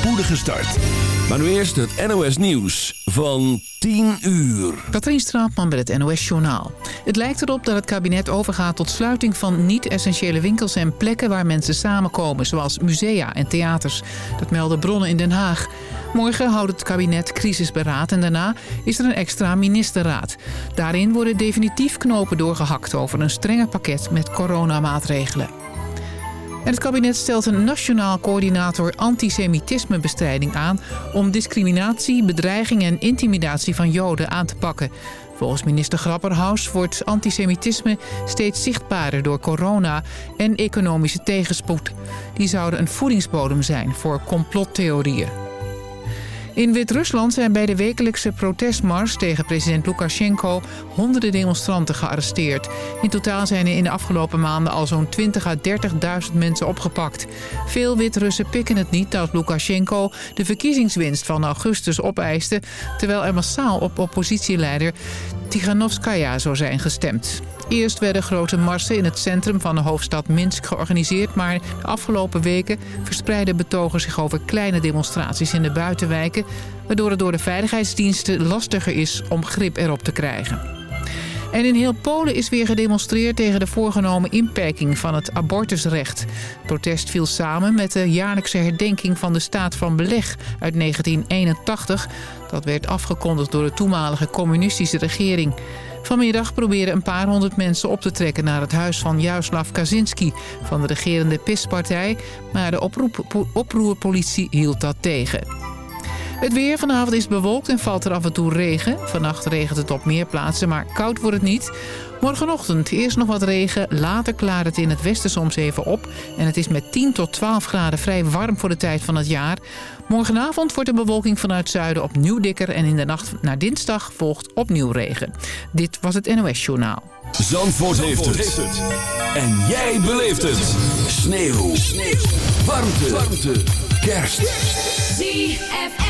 spoedige start. Maar nu eerst het NOS Nieuws van 10 uur. Katrien Straatman met het NOS Journaal. Het lijkt erop dat het kabinet overgaat tot sluiting van niet-essentiële winkels en plekken waar mensen samenkomen, zoals musea en theaters. Dat melden bronnen in Den Haag. Morgen houdt het kabinet crisisberaad en daarna is er een extra ministerraad. Daarin worden definitief knopen doorgehakt over een strenger pakket met coronamaatregelen. Het kabinet stelt een nationaal coördinator antisemitismebestrijding aan... om discriminatie, bedreiging en intimidatie van Joden aan te pakken. Volgens minister Grapperhaus wordt antisemitisme steeds zichtbaarder door corona en economische tegenspoed. Die zouden een voedingsbodem zijn voor complottheorieën. In Wit-Rusland zijn bij de wekelijkse protestmars tegen president Lukashenko honderden demonstranten gearresteerd. In totaal zijn er in de afgelopen maanden al zo'n 20 à 30.000 mensen opgepakt. Veel Wit-Russen pikken het niet dat Lukashenko de verkiezingswinst van augustus opeiste... terwijl er massaal op oppositieleider Tiganovskaya zou zijn gestemd. Eerst werden grote marsen in het centrum van de hoofdstad Minsk georganiseerd... maar de afgelopen weken verspreidden betogers zich over kleine demonstraties in de buitenwijken... waardoor het door de veiligheidsdiensten lastiger is om grip erop te krijgen. En in heel Polen is weer gedemonstreerd tegen de voorgenomen inperking van het abortusrecht. Het protest viel samen met de jaarlijkse herdenking van de staat van beleg uit 1981. Dat werd afgekondigd door de toenmalige communistische regering. Vanmiddag proberen een paar honderd mensen op te trekken naar het huis van Jaroslav Kaczynski van de regerende PIS-partij, maar de oproerpolitie hield dat tegen. Het weer vanavond is bewolkt en valt er af en toe regen. Vannacht regent het op meer plaatsen, maar koud wordt het niet. Morgenochtend eerst nog wat regen, later klaart het in het westen soms even op. En het is met 10 tot 12 graden vrij warm voor de tijd van het jaar. Morgenavond wordt de bewolking vanuit het zuiden opnieuw dikker... en in de nacht naar dinsdag volgt opnieuw regen. Dit was het NOS Journaal. Zandvoort, heeft, het. En jij beleeft het. Sneeuw. Sneeuw. Warmte. Warmte. Kerst. ZFM.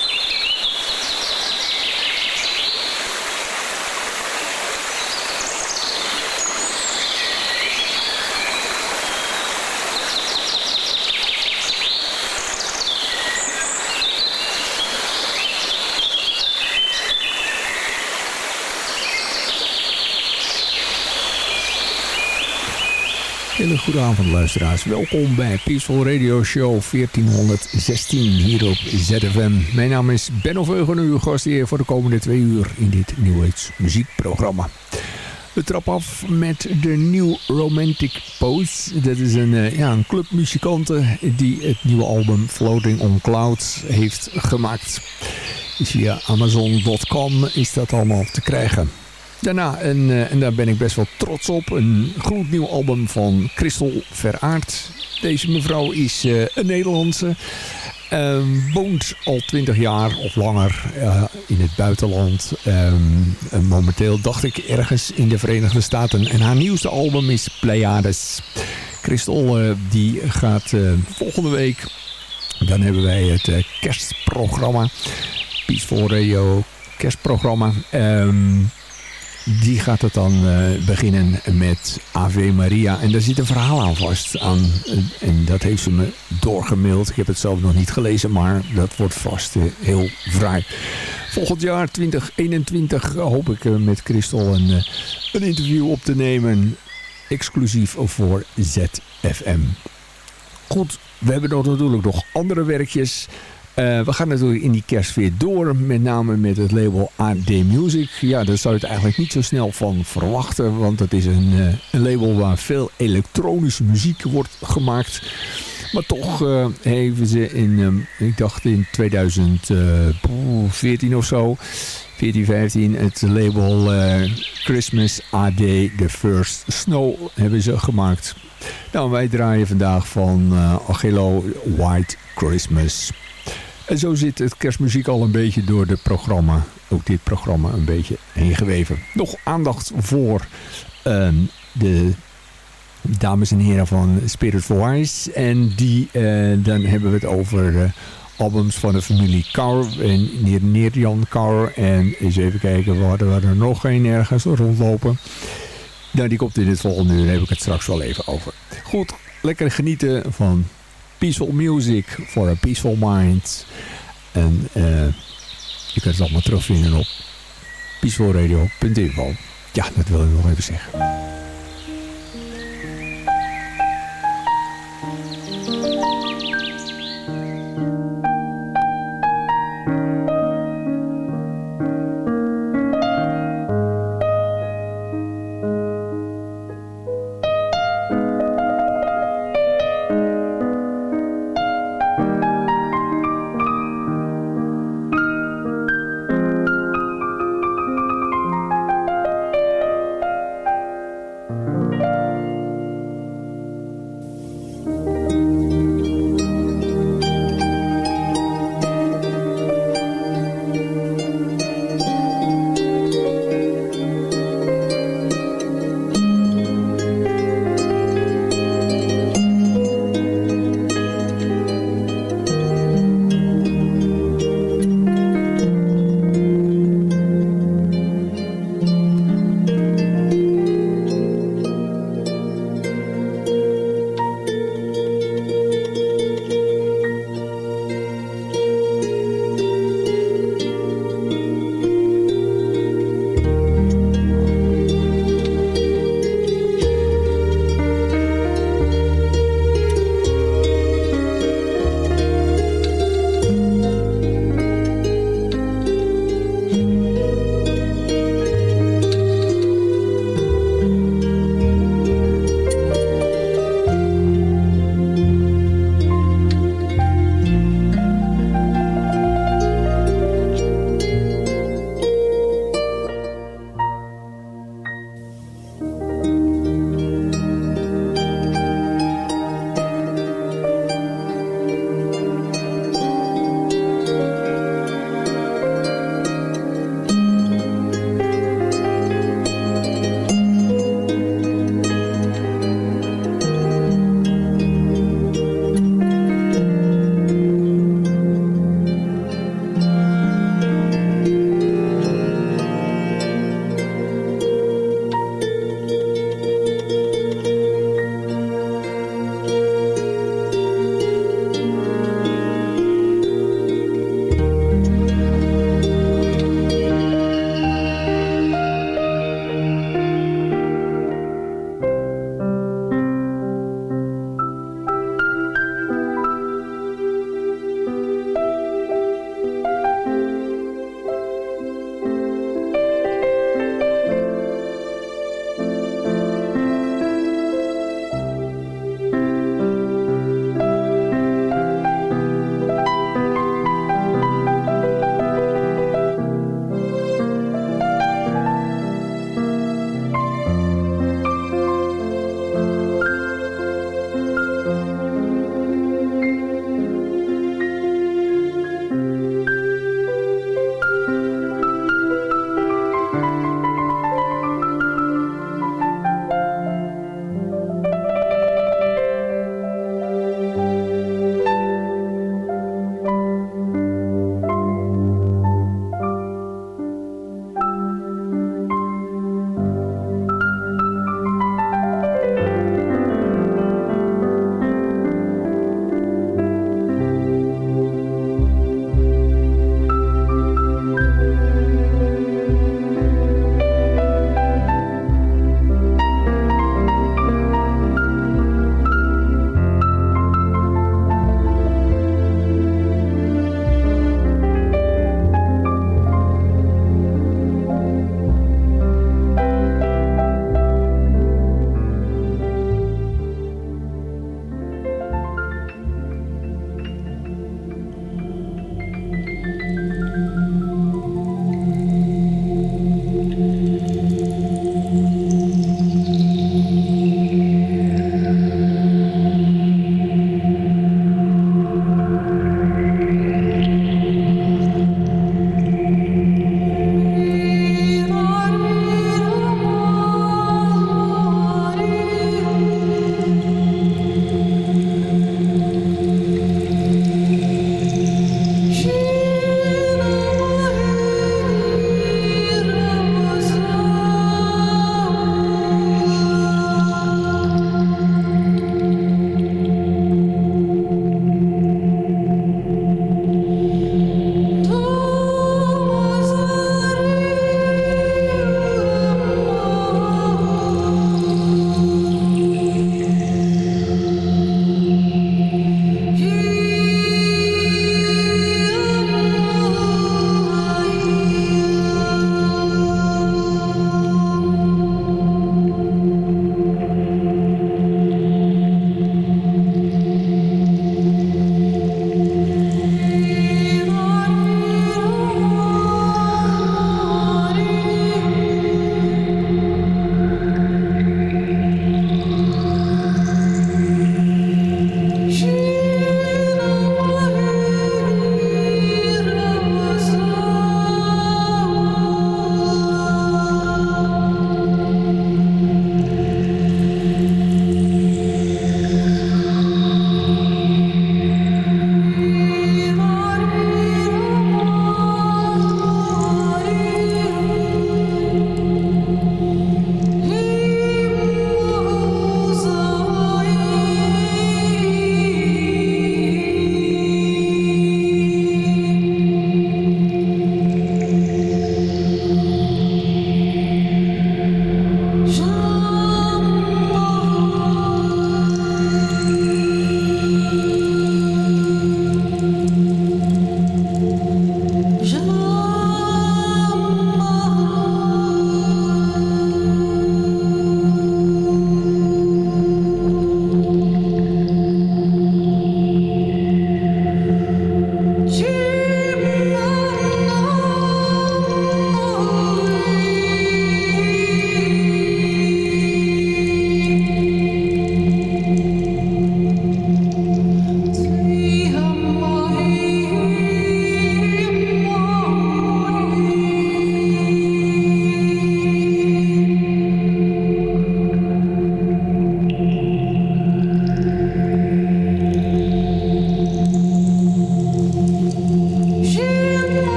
Hele luisteraars. Welkom bij Peaceful Radio Show 1416 hier op ZFM. Mijn naam is Benno Veugen, uw hier voor de komende twee uur in dit New muziekprogramma. We trappen af met de New Romantic Pose. Dat is een, uh, ja, een club muzikanten die het nieuwe album Floating on Clouds heeft gemaakt. Via Amazon.com is dat allemaal te krijgen. Daarna, en, uh, en daar ben ik best wel trots op, een gloednieuw album van Christel Veraard. Deze mevrouw is uh, een Nederlandse. Um, woont al twintig jaar of langer uh, in het buitenland. Um, momenteel dacht ik ergens in de Verenigde Staten. En haar nieuwste album is Pleiades. Christel die gaat volgende week... Dan hebben wij het kerstprogramma. Peaceful Radio kerstprogramma. Um, die gaat het dan uh, beginnen met Ave Maria. En daar zit een verhaal aan vast. Aan, en dat heeft ze me doorgemaild. Ik heb het zelf nog niet gelezen, maar dat wordt vast uh, heel vrij. Volgend jaar 2021 hoop ik met Christel een, een interview op te nemen. Exclusief voor ZFM. Goed, we hebben natuurlijk nog andere werkjes... Uh, we gaan natuurlijk in die kerst weer door. Met name met het label AD Music. Ja, daar zou je het eigenlijk niet zo snel van verwachten. Want het is een, uh, een label waar veel elektronische muziek wordt gemaakt. Maar toch hebben ze in, um, ik dacht in 2014 of zo... 14, 15, het label Christmas AD The First Snow hebben ze gemaakt. Nou, wij draaien vandaag van Angelo White Christmas. En zo zit het kerstmuziek al een beetje door het programma, ook dit programma, een beetje heen geweven. Nog aandacht voor uh, de dames en heren van Spirit Voice. En die, uh, dan hebben we het over uh, albums van de familie Kaur en Neer-Jan Kaur. En eens even kijken, hadden we er nog een ergens rondlopen. Nou, die komt in het volgende uur. Daar heb ik het straks wel even over. Goed, lekker genieten van peaceful music for a peaceful mind. En uh, je kunt het allemaal terugvinden op peacefulradio.info. Ja, dat wil ik nog even zeggen.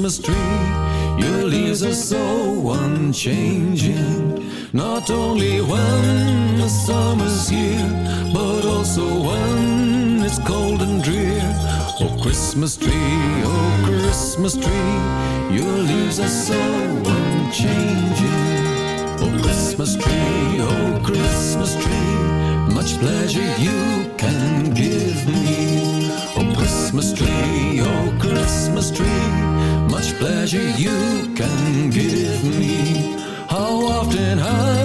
Christmas tree. Your leaves are so unchanging, not only when the summer's here, but also when it's cold and drear. Oh, Christmas tree, oh, Christmas tree, your leaves are so unchanging. Oh, Christmas tree, oh, Christmas tree, much pleasure you can you can give me. How often have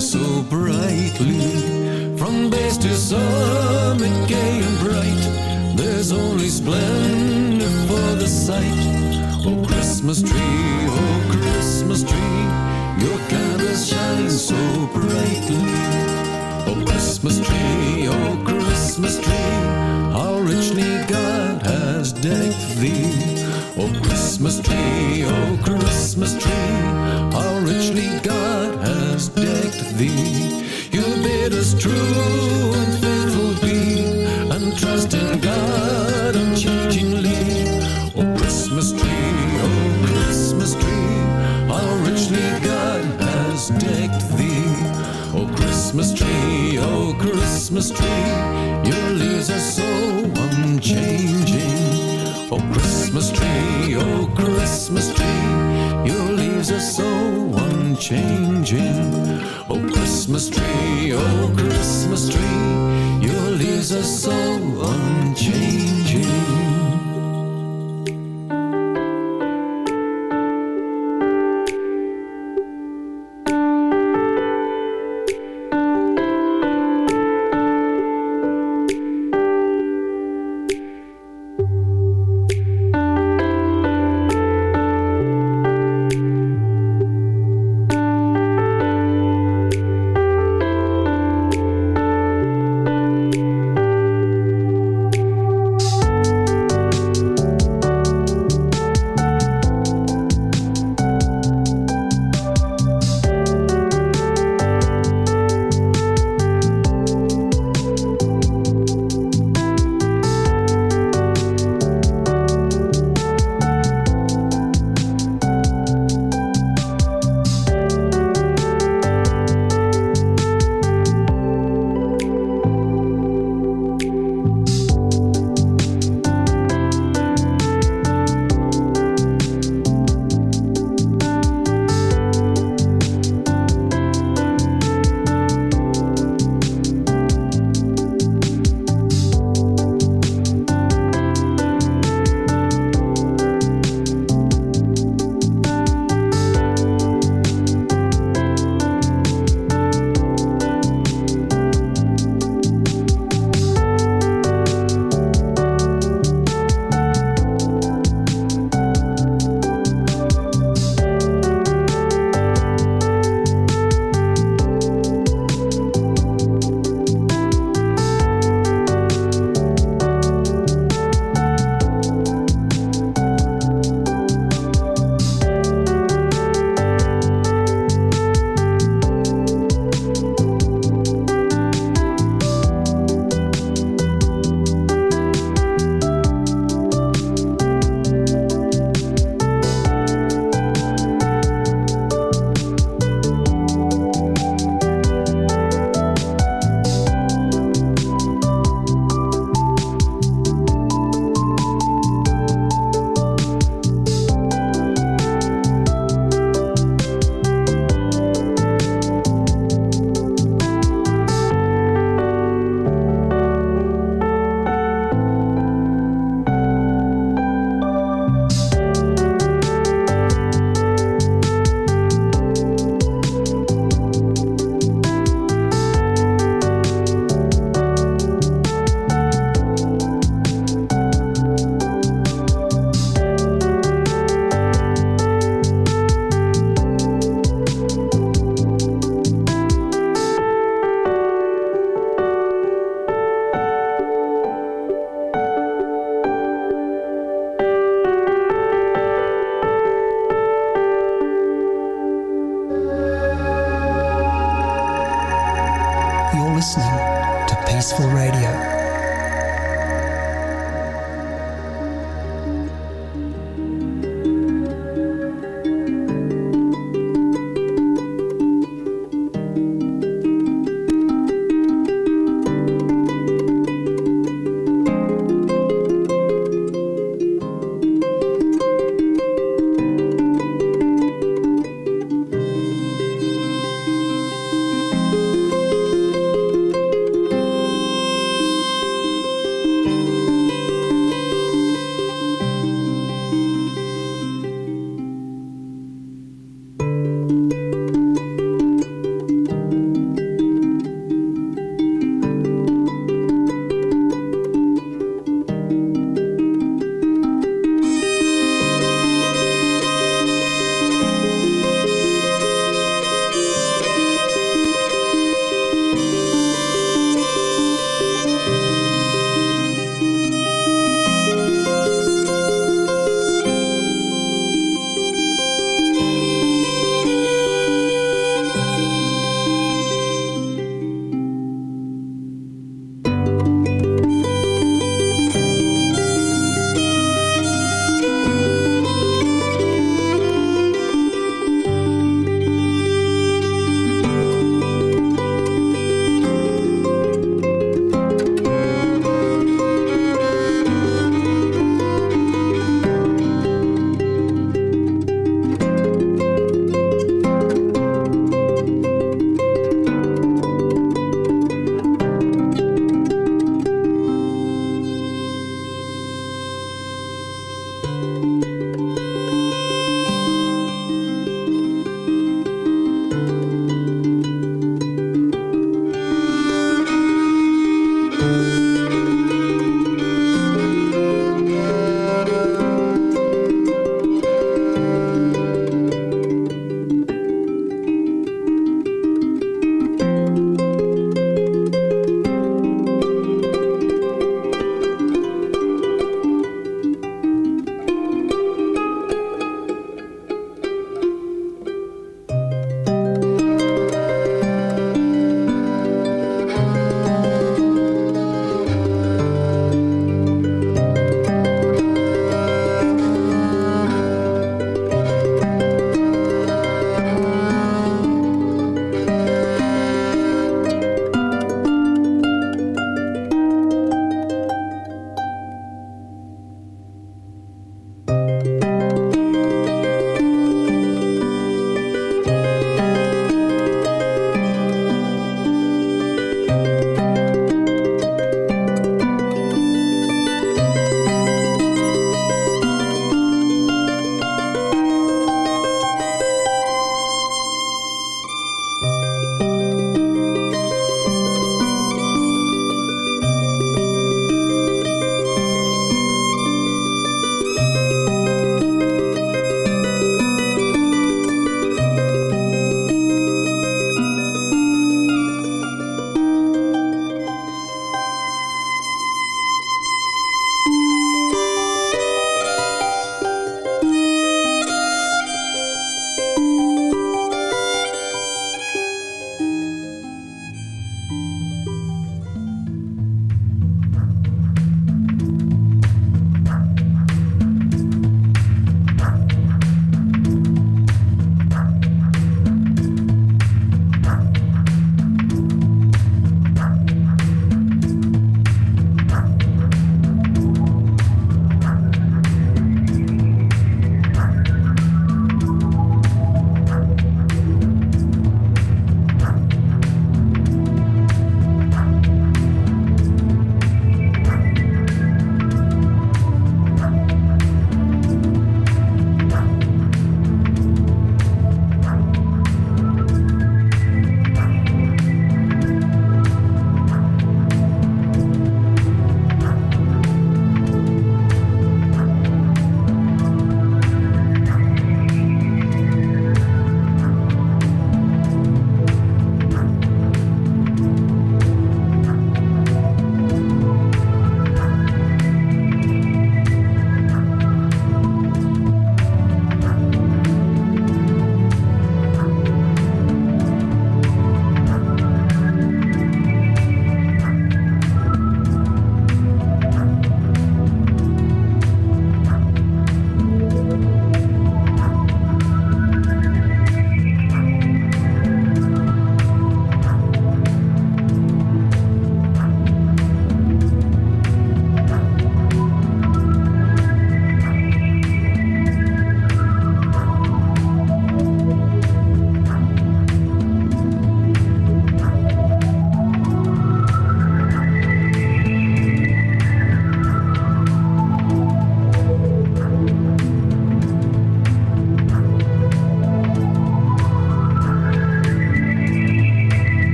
so brightly. From base to summit gay and bright There's only splendor for the sight. Oh Christmas tree, oh Christmas tree Your candles shine so brightly. Oh Christmas tree, oh Christmas tree How richly God has decked thee. Oh Christmas tree, oh Christmas tree.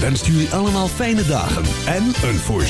Wenst jullie allemaal fijne dagen en een voorspoedig